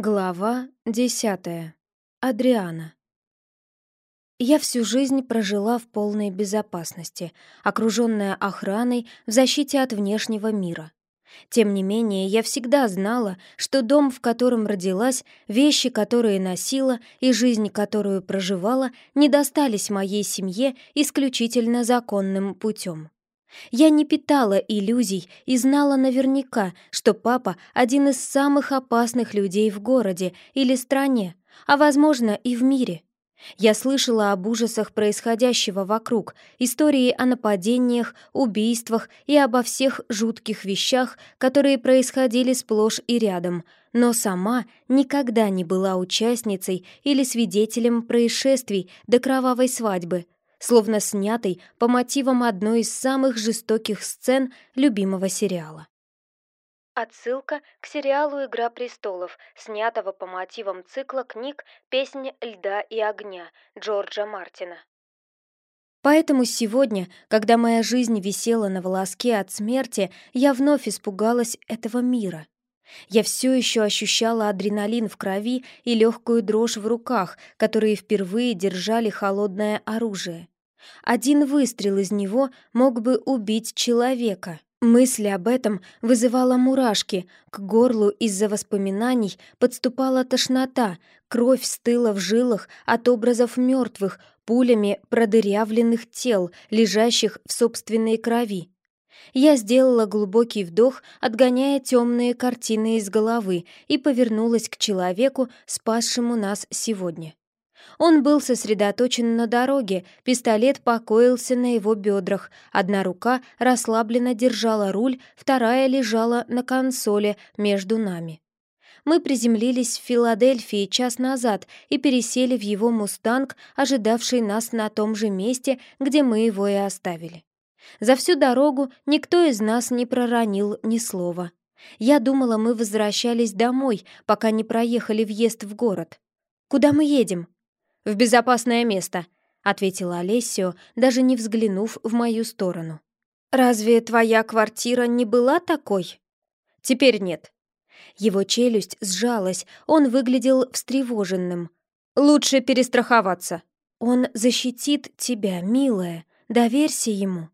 Глава десятая. Адриана. Я всю жизнь прожила в полной безопасности, окруженная охраной в защите от внешнего мира. Тем не менее, я всегда знала, что дом, в котором родилась, вещи, которые носила и жизнь, которую проживала, не достались моей семье исключительно законным путем. Я не питала иллюзий и знала наверняка, что папа — один из самых опасных людей в городе или стране, а, возможно, и в мире. Я слышала об ужасах происходящего вокруг, истории о нападениях, убийствах и обо всех жутких вещах, которые происходили сплошь и рядом, но сама никогда не была участницей или свидетелем происшествий до кровавой свадьбы — словно снятый по мотивам одной из самых жестоких сцен любимого сериала. Отсылка к сериалу «Игра престолов», снятого по мотивам цикла книг «Песнь льда и огня» Джорджа Мартина. Поэтому сегодня, когда моя жизнь висела на волоске от смерти, я вновь испугалась этого мира. Я все еще ощущала адреналин в крови и легкую дрожь в руках, которые впервые держали холодное оружие. Один выстрел из него мог бы убить человека. Мысль об этом вызывала мурашки, к горлу из-за воспоминаний подступала тошнота, кровь стыла в жилах от образов мертвых, пулями продырявленных тел, лежащих в собственной крови. Я сделала глубокий вдох, отгоняя темные картины из головы, и повернулась к человеку, спасшему нас сегодня. Он был сосредоточен на дороге, пистолет покоился на его бедрах, одна рука расслабленно держала руль, вторая лежала на консоли между нами. Мы приземлились в Филадельфии час назад и пересели в его «Мустанг», ожидавший нас на том же месте, где мы его и оставили. За всю дорогу никто из нас не проронил ни слова. Я думала, мы возвращались домой, пока не проехали въезд в город. «Куда мы едем?» «В безопасное место», — ответила Олесио, даже не взглянув в мою сторону. «Разве твоя квартира не была такой?» «Теперь нет». Его челюсть сжалась, он выглядел встревоженным. «Лучше перестраховаться». «Он защитит тебя, милая, доверься ему».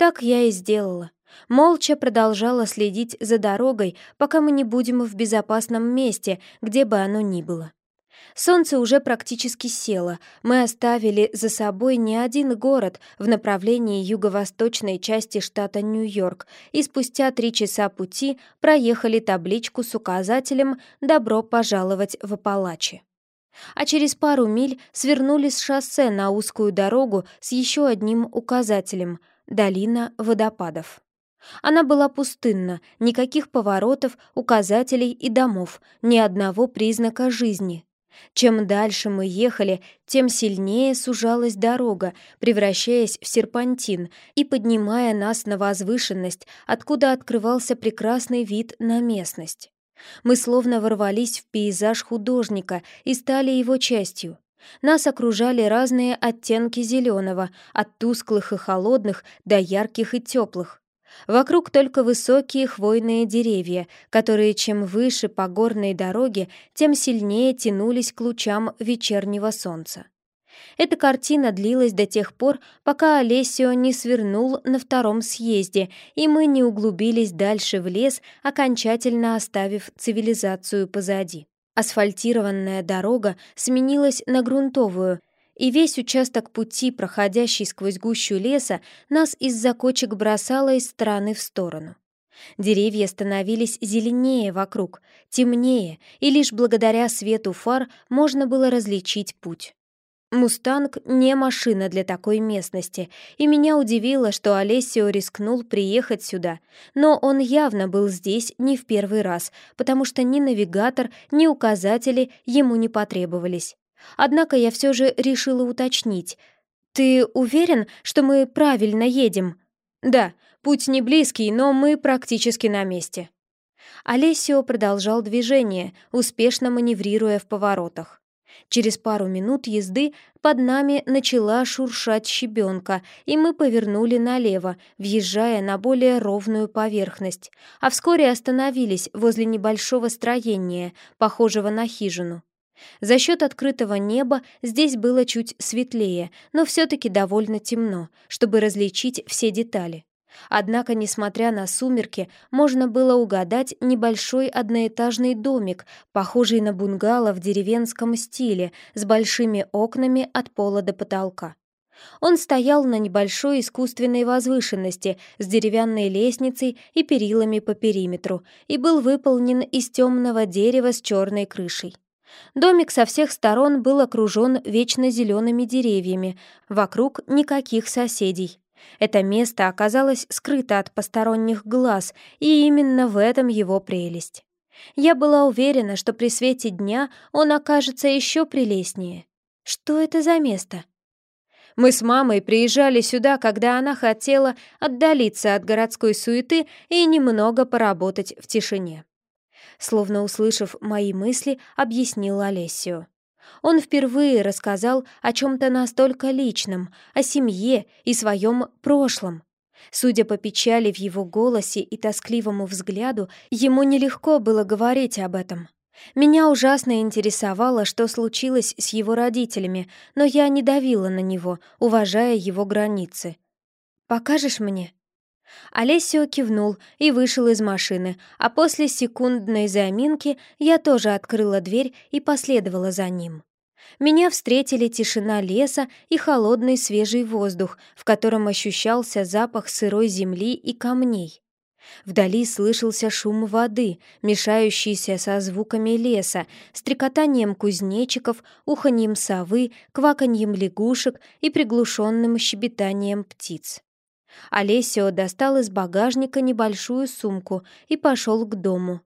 Так я и сделала. Молча продолжала следить за дорогой, пока мы не будем в безопасном месте, где бы оно ни было. Солнце уже практически село. Мы оставили за собой не один город в направлении юго-восточной части штата Нью-Йорк и спустя три часа пути проехали табличку с указателем «Добро пожаловать в Апалачи». А через пару миль свернули с шоссе на узкую дорогу с еще одним указателем Долина водопадов. Она была пустынна, никаких поворотов, указателей и домов, ни одного признака жизни. Чем дальше мы ехали, тем сильнее сужалась дорога, превращаясь в серпантин и поднимая нас на возвышенность, откуда открывался прекрасный вид на местность. Мы словно ворвались в пейзаж художника и стали его частью. Нас окружали разные оттенки зеленого, от тусклых и холодных до ярких и теплых. Вокруг только высокие хвойные деревья, которые чем выше по горной дороге, тем сильнее тянулись к лучам вечернего солнца. Эта картина длилась до тех пор, пока Олесио не свернул на втором съезде, и мы не углубились дальше в лес, окончательно оставив цивилизацию позади. Асфальтированная дорога сменилась на грунтовую, и весь участок пути, проходящий сквозь гущу леса, нас из-за кочек бросало из стороны в сторону. Деревья становились зеленее вокруг, темнее, и лишь благодаря свету фар можно было различить путь. «Мустанг» — не машина для такой местности, и меня удивило, что Олесио рискнул приехать сюда, но он явно был здесь не в первый раз, потому что ни навигатор, ни указатели ему не потребовались. Однако я все же решила уточнить. «Ты уверен, что мы правильно едем?» «Да, путь не близкий, но мы практически на месте». Олесио продолжал движение, успешно маневрируя в поворотах. Через пару минут езды под нами начала шуршать щебенка, и мы повернули налево, въезжая на более ровную поверхность, а вскоре остановились возле небольшого строения, похожего на хижину. За счет открытого неба здесь было чуть светлее, но все-таки довольно темно, чтобы различить все детали. Однако, несмотря на сумерки, можно было угадать небольшой одноэтажный домик, похожий на бунгало в деревенском стиле, с большими окнами от пола до потолка. Он стоял на небольшой искусственной возвышенности с деревянной лестницей и перилами по периметру и был выполнен из темного дерева с черной крышей. Домик со всех сторон был окружен вечно зелеными деревьями, вокруг никаких соседей. Это место оказалось скрыто от посторонних глаз, и именно в этом его прелесть. Я была уверена, что при свете дня он окажется еще прелестнее. Что это за место? Мы с мамой приезжали сюда, когда она хотела отдалиться от городской суеты и немного поработать в тишине. Словно услышав мои мысли, объяснил Олесио. Он впервые рассказал о чем-то настолько личном, о семье и своем прошлом. Судя по печали в его голосе и тоскливому взгляду, ему нелегко было говорить об этом. Меня ужасно интересовало, что случилось с его родителями, но я не давила на него, уважая его границы. «Покажешь мне?» Олесио кивнул и вышел из машины, а после секундной заминки я тоже открыла дверь и последовала за ним. Меня встретили тишина леса и холодный свежий воздух, в котором ощущался запах сырой земли и камней. Вдали слышался шум воды, мешающийся со звуками леса, стрекотанием кузнечиков, уханьем совы, кваканьем лягушек и приглушенным щебетанием птиц. Олесио достал из багажника небольшую сумку и пошел к дому.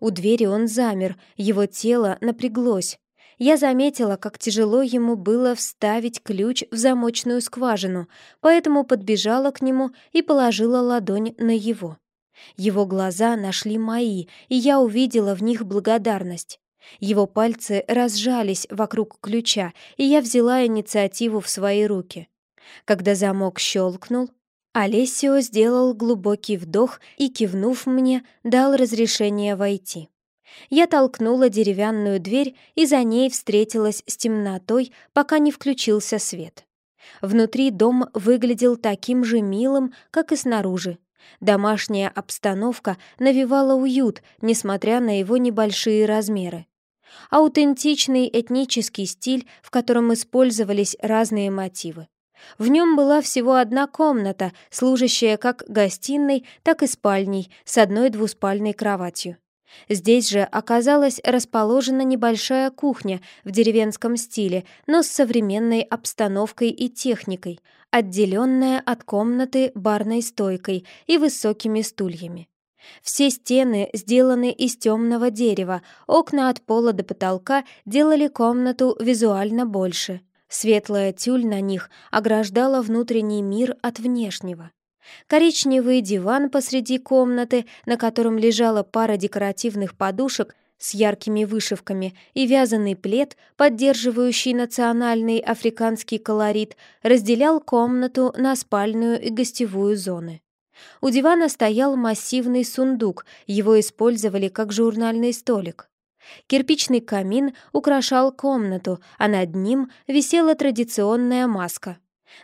У двери он замер, его тело напряглось. Я заметила, как тяжело ему было вставить ключ в замочную скважину, поэтому подбежала к нему и положила ладонь на его. Его глаза нашли мои, и я увидела в них благодарность. Его пальцы разжались вокруг ключа, и я взяла инициативу в свои руки. Когда замок щелкнул, Олесио сделал глубокий вдох и, кивнув мне, дал разрешение войти. Я толкнула деревянную дверь и за ней встретилась с темнотой, пока не включился свет. Внутри дом выглядел таким же милым, как и снаружи. Домашняя обстановка навевала уют, несмотря на его небольшие размеры. Аутентичный этнический стиль, в котором использовались разные мотивы. В нем была всего одна комната, служащая как гостиной, так и спальней, с одной двуспальной кроватью. Здесь же оказалась расположена небольшая кухня в деревенском стиле, но с современной обстановкой и техникой, отделенная от комнаты барной стойкой и высокими стульями. Все стены сделаны из темного дерева, окна от пола до потолка делали комнату визуально больше. Светлая тюль на них ограждала внутренний мир от внешнего. Коричневый диван посреди комнаты, на котором лежала пара декоративных подушек с яркими вышивками и вязаный плед, поддерживающий национальный африканский колорит, разделял комнату на спальную и гостевую зоны. У дивана стоял массивный сундук, его использовали как журнальный столик. Кирпичный камин украшал комнату, а над ним висела традиционная маска.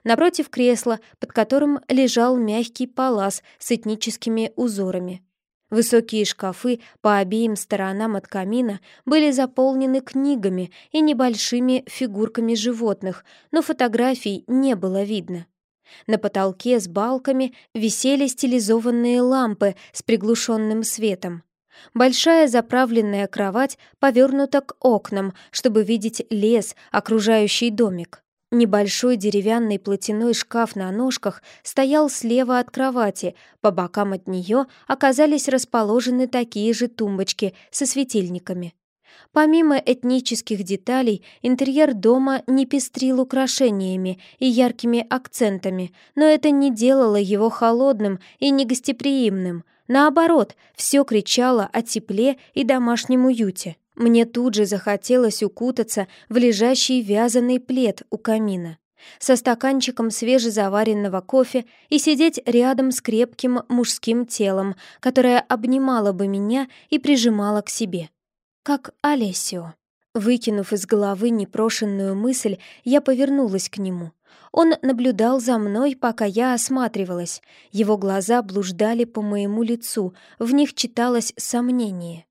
Напротив кресла, под которым лежал мягкий палас с этническими узорами. Высокие шкафы по обеим сторонам от камина были заполнены книгами и небольшими фигурками животных, но фотографий не было видно. На потолке с балками висели стилизованные лампы с приглушенным светом. Большая заправленная кровать повернута к окнам, чтобы видеть лес, окружающий домик. Небольшой деревянный платяной шкаф на ножках стоял слева от кровати, по бокам от нее оказались расположены такие же тумбочки со светильниками. Помимо этнических деталей, интерьер дома не пестрил украшениями и яркими акцентами, но это не делало его холодным и негостеприимным — Наоборот, все кричало о тепле и домашнем уюте. Мне тут же захотелось укутаться в лежащий вязаный плед у камина со стаканчиком свежезаваренного кофе и сидеть рядом с крепким мужским телом, которое обнимало бы меня и прижимало к себе. Как Олесио. Выкинув из головы непрошенную мысль, я повернулась к нему. Он наблюдал за мной, пока я осматривалась. Его глаза блуждали по моему лицу, в них читалось сомнение.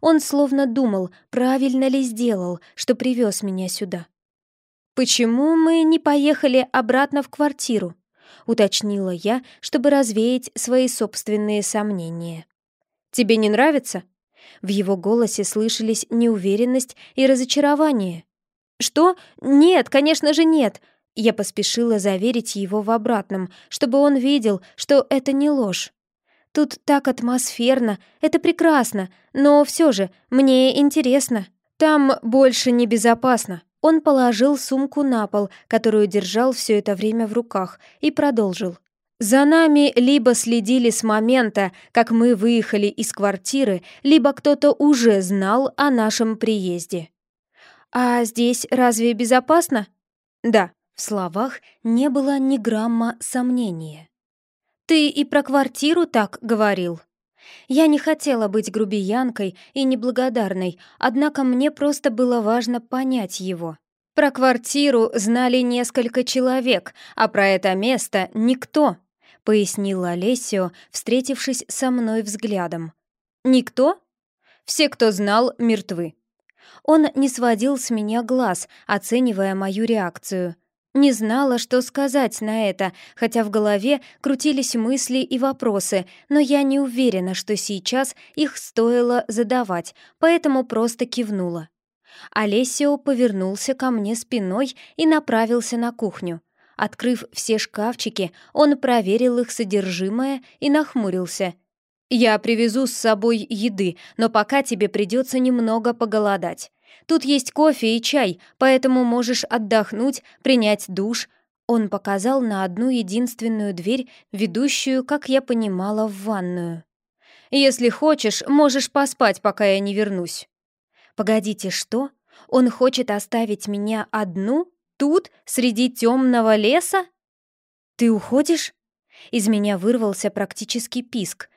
Он словно думал, правильно ли сделал, что привез меня сюда. «Почему мы не поехали обратно в квартиру?» — уточнила я, чтобы развеять свои собственные сомнения. «Тебе не нравится?» В его голосе слышались неуверенность и разочарование. «Что? Нет, конечно же нет!» Я поспешила заверить его в обратном, чтобы он видел, что это не ложь. Тут так атмосферно, это прекрасно, но все же мне интересно. Там больше небезопасно. Он положил сумку на пол, которую держал все это время в руках, и продолжил. «За нами либо следили с момента, как мы выехали из квартиры, либо кто-то уже знал о нашем приезде». «А здесь разве безопасно?» «Да», в словах не было ни грамма сомнения. «Ты и про квартиру так говорил?» Я не хотела быть грубиянкой и неблагодарной, однако мне просто было важно понять его. Про квартиру знали несколько человек, а про это место — никто, — пояснила Олесио, встретившись со мной взглядом. «Никто?» «Все, кто знал, мертвы». Он не сводил с меня глаз, оценивая мою реакцию. Не знала, что сказать на это, хотя в голове крутились мысли и вопросы, но я не уверена, что сейчас их стоило задавать, поэтому просто кивнула. Олесио повернулся ко мне спиной и направился на кухню. Открыв все шкафчики, он проверил их содержимое и нахмурился. «Я привезу с собой еды, но пока тебе придется немного поголодать. Тут есть кофе и чай, поэтому можешь отдохнуть, принять душ». Он показал на одну единственную дверь, ведущую, как я понимала, в ванную. «Если хочешь, можешь поспать, пока я не вернусь». «Погодите, что? Он хочет оставить меня одну? Тут, среди темного леса?» «Ты уходишь?» Из меня вырвался практически писк.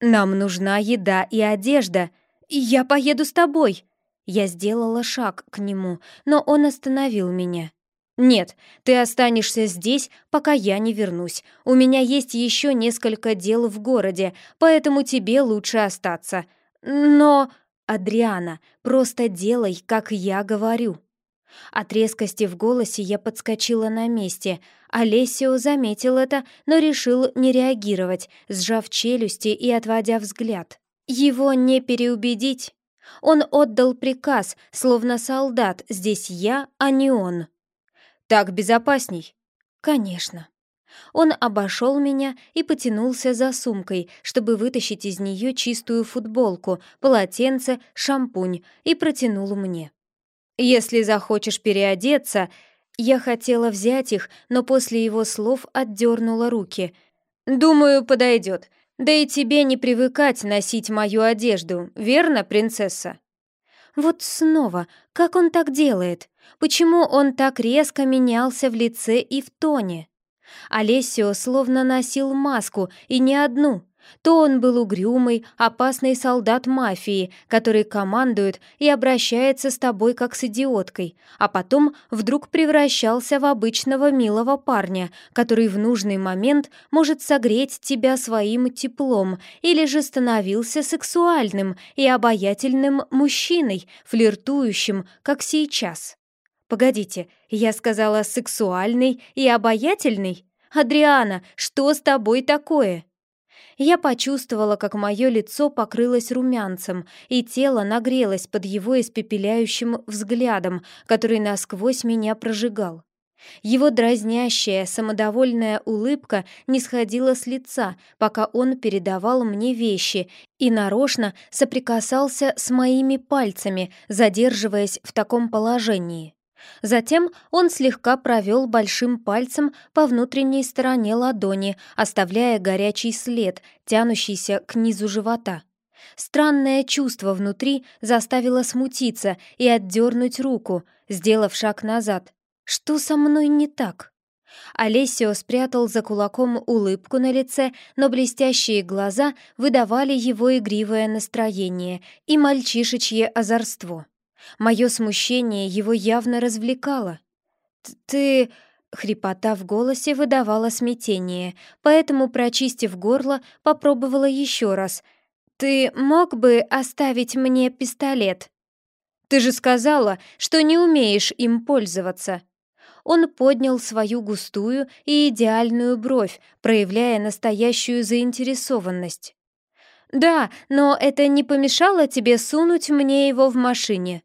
«Нам нужна еда и одежда. Я поеду с тобой!» Я сделала шаг к нему, но он остановил меня. «Нет, ты останешься здесь, пока я не вернусь. У меня есть еще несколько дел в городе, поэтому тебе лучше остаться. Но...» «Адриана, просто делай, как я говорю». От резкости в голосе я подскочила на месте. Олесио заметил это, но решил не реагировать, сжав челюсти и отводя взгляд. Его не переубедить. Он отдал приказ, словно солдат, здесь я, а не он. «Так безопасней?» «Конечно». Он обошел меня и потянулся за сумкой, чтобы вытащить из нее чистую футболку, полотенце, шампунь и протянул мне. «Если захочешь переодеться...» Я хотела взять их, но после его слов отдернула руки. «Думаю, подойдет. Да и тебе не привыкать носить мою одежду, верно, принцесса?» Вот снова, как он так делает? Почему он так резко менялся в лице и в тоне? Олесио словно носил маску, и не одну. То он был угрюмый, опасный солдат мафии, который командует и обращается с тобой как с идиоткой, а потом вдруг превращался в обычного милого парня, который в нужный момент может согреть тебя своим теплом, или же становился сексуальным и обаятельным мужчиной, флиртующим, как сейчас. Погодите, я сказала сексуальный и обаятельный? Адриана, что с тобой такое? Я почувствовала, как мое лицо покрылось румянцем, и тело нагрелось под его испепеляющим взглядом, который насквозь меня прожигал. Его дразнящая, самодовольная улыбка не сходила с лица, пока он передавал мне вещи и нарочно соприкасался с моими пальцами, задерживаясь в таком положении. Затем он слегка провел большим пальцем по внутренней стороне ладони, оставляя горячий след, тянущийся к низу живота. Странное чувство внутри заставило смутиться и отдернуть руку, сделав шаг назад. Что со мной не так? Олесио спрятал за кулаком улыбку на лице, но блестящие глаза выдавали его игривое настроение и мальчишечье озорство. Мое смущение его явно развлекало. «Ты...» — хрипота в голосе выдавала смятение, поэтому, прочистив горло, попробовала еще раз. «Ты мог бы оставить мне пистолет?» «Ты же сказала, что не умеешь им пользоваться!» Он поднял свою густую и идеальную бровь, проявляя настоящую заинтересованность. «Да, но это не помешало тебе сунуть мне его в машине?»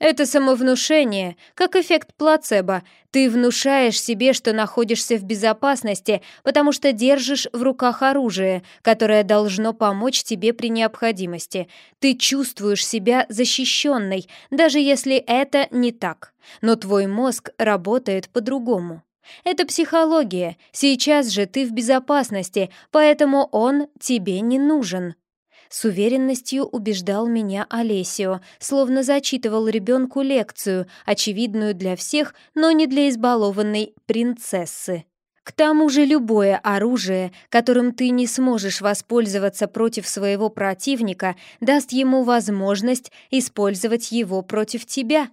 Это самовнушение, как эффект плацебо. Ты внушаешь себе, что находишься в безопасности, потому что держишь в руках оружие, которое должно помочь тебе при необходимости. Ты чувствуешь себя защищенной, даже если это не так. Но твой мозг работает по-другому. Это психология. Сейчас же ты в безопасности, поэтому он тебе не нужен. С уверенностью убеждал меня Олесио, словно зачитывал ребенку лекцию, очевидную для всех, но не для избалованной принцессы. К тому же любое оружие, которым ты не сможешь воспользоваться против своего противника, даст ему возможность использовать его против тебя.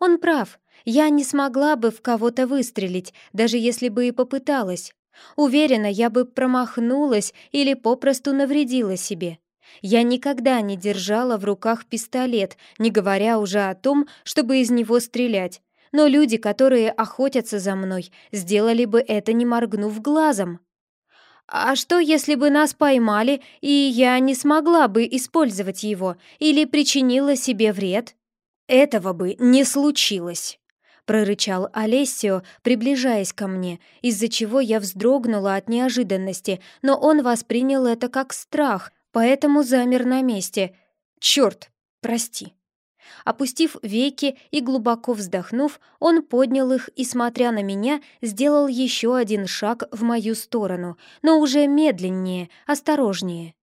Он прав. Я не смогла бы в кого-то выстрелить, даже если бы и попыталась. Уверена, я бы промахнулась или попросту навредила себе. Я никогда не держала в руках пистолет, не говоря уже о том, чтобы из него стрелять. Но люди, которые охотятся за мной, сделали бы это, не моргнув глазом. А что, если бы нас поймали, и я не смогла бы использовать его или причинила себе вред? Этого бы не случилось. — прорычал Олесио, приближаясь ко мне, из-за чего я вздрогнула от неожиданности, но он воспринял это как страх, поэтому замер на месте. «Чёрт, прости». Опустив веки и глубоко вздохнув, он поднял их и, смотря на меня, сделал еще один шаг в мою сторону, но уже медленнее, осторожнее.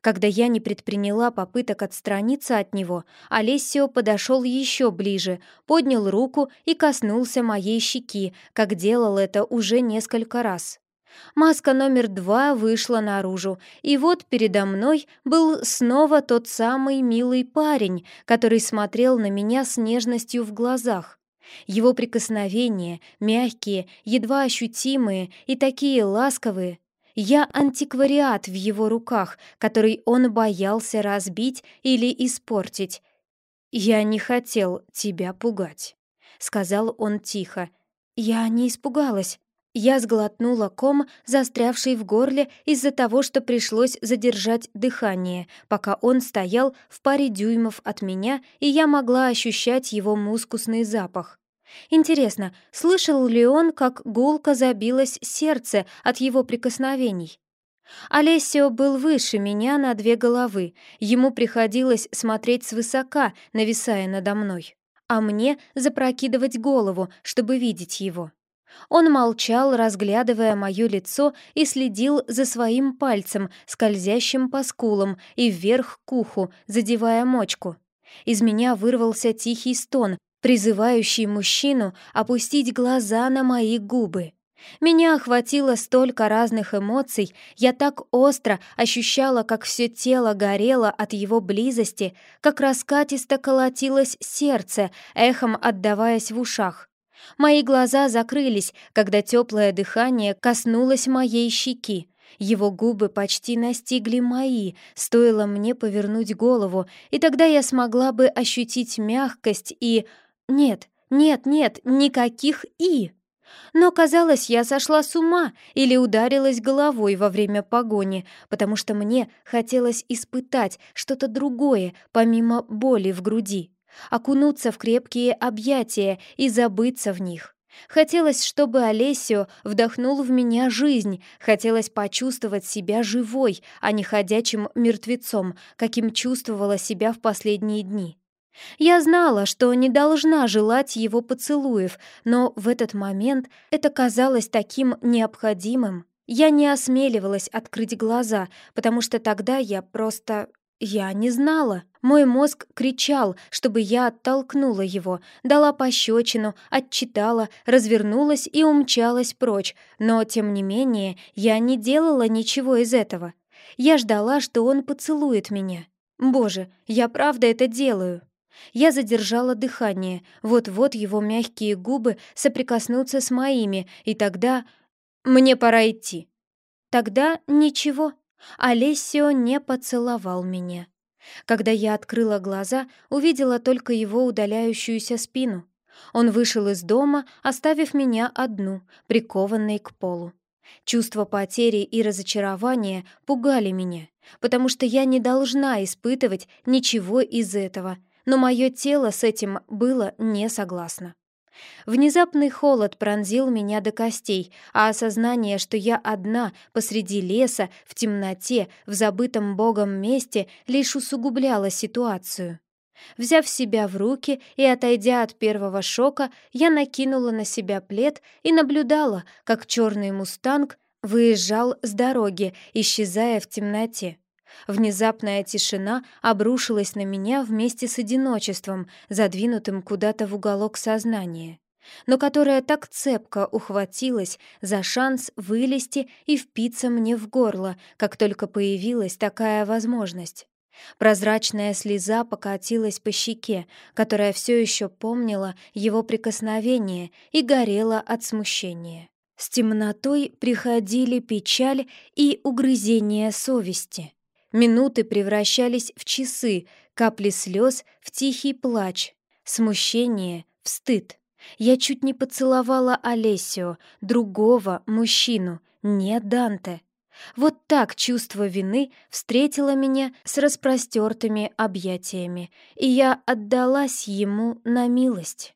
Когда я не предприняла попыток отстраниться от него, Олесио подошел еще ближе, поднял руку и коснулся моей щеки, как делал это уже несколько раз. Маска номер два вышла наружу, и вот передо мной был снова тот самый милый парень, который смотрел на меня с нежностью в глазах. Его прикосновения, мягкие, едва ощутимые и такие ласковые. Я антиквариат в его руках, который он боялся разбить или испортить. «Я не хотел тебя пугать», — сказал он тихо. «Я не испугалась», я сглотнула ком, застрявший в горле из-за того, что пришлось задержать дыхание, пока он стоял в паре дюймов от меня, и я могла ощущать его мускусный запах. Интересно, слышал ли он, как гулко забилось сердце от его прикосновений? Олесио был выше меня на две головы, ему приходилось смотреть свысока, нависая надо мной, а мне запрокидывать голову, чтобы видеть его. Он молчал, разглядывая мое лицо, и следил за своим пальцем, скользящим по скулам и вверх к уху, задевая мочку. Из меня вырвался тихий стон, призывающий мужчину опустить глаза на мои губы. Меня охватило столько разных эмоций, я так остро ощущала, как все тело горело от его близости, как раскатисто колотилось сердце, эхом отдаваясь в ушах. Мои глаза закрылись, когда теплое дыхание коснулось моей щеки. Его губы почти настигли мои, стоило мне повернуть голову, и тогда я смогла бы ощутить мягкость и... Нет, нет, нет, никаких «и». Но, казалось, я сошла с ума или ударилась головой во время погони, потому что мне хотелось испытать что-то другое, помимо боли в груди окунуться в крепкие объятия и забыться в них. Хотелось, чтобы Олесио вдохнул в меня жизнь, хотелось почувствовать себя живой, а не ходячим мертвецом, каким чувствовала себя в последние дни. Я знала, что не должна желать его поцелуев, но в этот момент это казалось таким необходимым. Я не осмеливалась открыть глаза, потому что тогда я просто Я не знала. Мой мозг кричал, чтобы я оттолкнула его, дала пощечину, отчитала, развернулась и умчалась прочь, но, тем не менее, я не делала ничего из этого. Я ждала, что он поцелует меня. Боже, я правда это делаю. Я задержала дыхание, вот-вот его мягкие губы соприкоснутся с моими, и тогда... Мне пора идти. Тогда ничего. Олесио не поцеловал меня. Когда я открыла глаза, увидела только его удаляющуюся спину. Он вышел из дома, оставив меня одну, прикованной к полу. Чувство потери и разочарования пугали меня, потому что я не должна испытывать ничего из этого, но мое тело с этим было не согласно. Внезапный холод пронзил меня до костей, а осознание, что я одна посреди леса, в темноте, в забытом богом месте, лишь усугубляло ситуацию. Взяв себя в руки и отойдя от первого шока, я накинула на себя плед и наблюдала, как черный мустанг выезжал с дороги, исчезая в темноте. Внезапная тишина обрушилась на меня вместе с одиночеством, задвинутым куда-то в уголок сознания, но которая так цепко ухватилась за шанс вылезти и впиться мне в горло, как только появилась такая возможность. Прозрачная слеза покатилась по щеке, которая все еще помнила его прикосновение и горела от смущения. С темнотой приходили печаль и угрызение совести. Минуты превращались в часы, капли слез в тихий плач, смущение в стыд. Я чуть не поцеловала Олесио, другого мужчину, не Данте. Вот так чувство вины встретило меня с распростертыми объятиями, и я отдалась ему на милость.